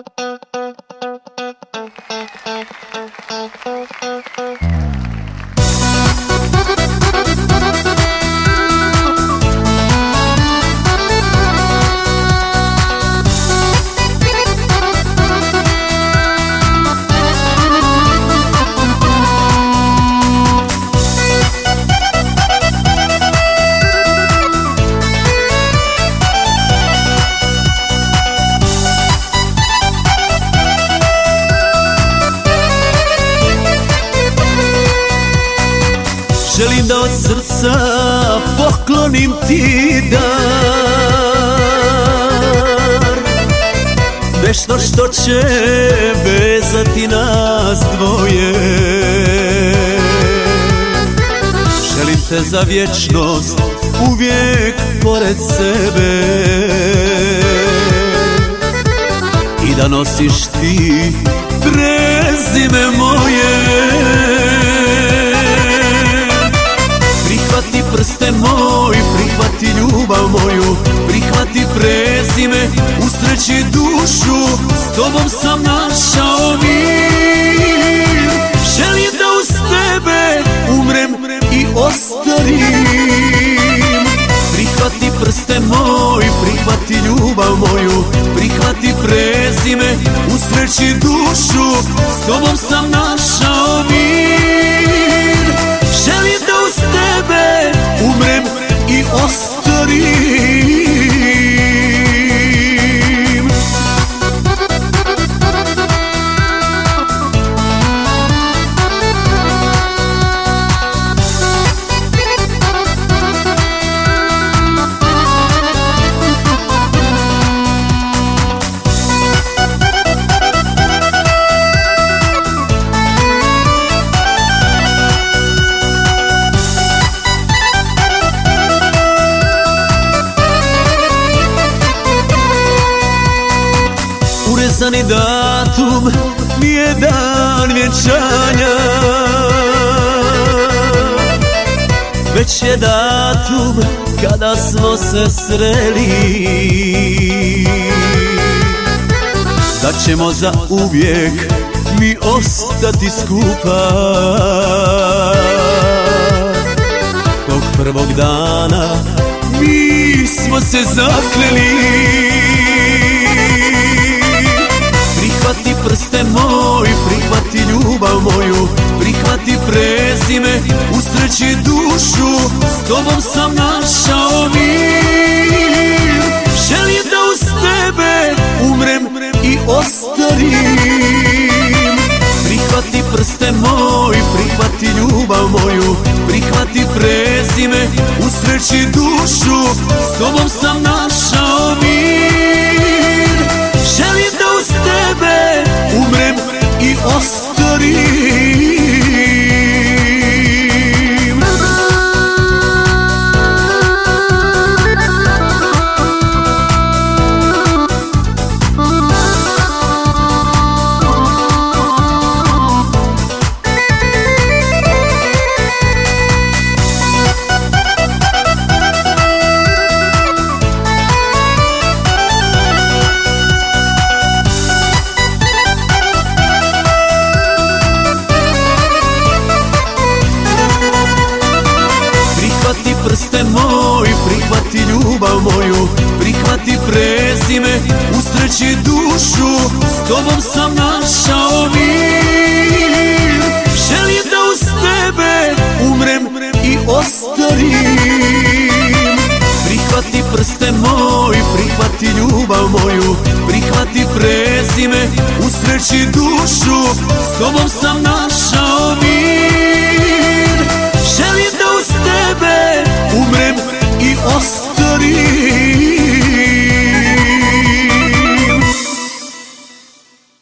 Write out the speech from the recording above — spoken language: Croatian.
Želim da od srca poklonim ti dar. Nešto što će vezati nas dvoje. Želim te za vječnost uvijek pored sebe. I da nosiš ti prezime moje moj, prihvati ljubav moju Prihvati prezime, u sreći dušu S tobom sam našao mir. Želim da uz tebe umrem i ostarim. Prihvati prste moj, prihvati ljubav moju Prihvati prezime, u sreći dušu S tobom sam našao Urezani datum mi je dan vjenčanja. Već je datum kada smo se sreli. Da ćemo za uvijek mi ostati skupa. Tog prvog dana mi smo se zakleli prste moj, prihvati ljubav moju Prihvati prezime, u sreći dušu S tobom sam našao mir. Želim da uz tebe umrem i ostarim. Prihvati prste moj, prihvati ljubav moju Prihvati prezime, u sreći dušu S tobom sam našao mir moju Prihvati prezime, u sreći dušu S tobom sam našao mir. Želim da uz tebe umrem i ostarim. Prihvati prste moj, prihvati ljubav moju Prihvati prezime, u sreći dušu S tobom sam našao